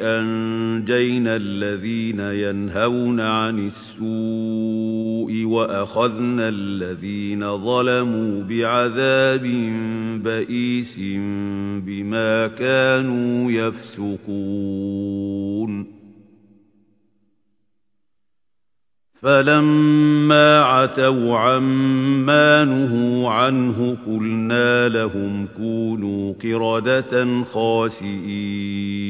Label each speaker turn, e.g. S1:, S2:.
S1: أَنجَيْنَا الَّذِينَ يَنْهَوْنَ عَنِ السُّوءِ وَأَخَذْنَا الَّذِينَ ظَلَمُوا بِعَذَابٍ بَئِيسٍ بِمَا كَانُوا يَفْسُقُونَ. فَلَمَّا عَتَوْا عَمَّا نُهُوا عَنْهُ قُلْنَا لَهُمْ كُونُوا قِرَدَةً خَاسِئِينَ.